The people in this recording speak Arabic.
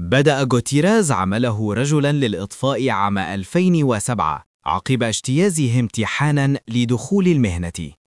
بدأ غوتيراز عمله رجلا للإطفاء عام 2007 عقب اجتيازه امتحانا لدخول المهنة.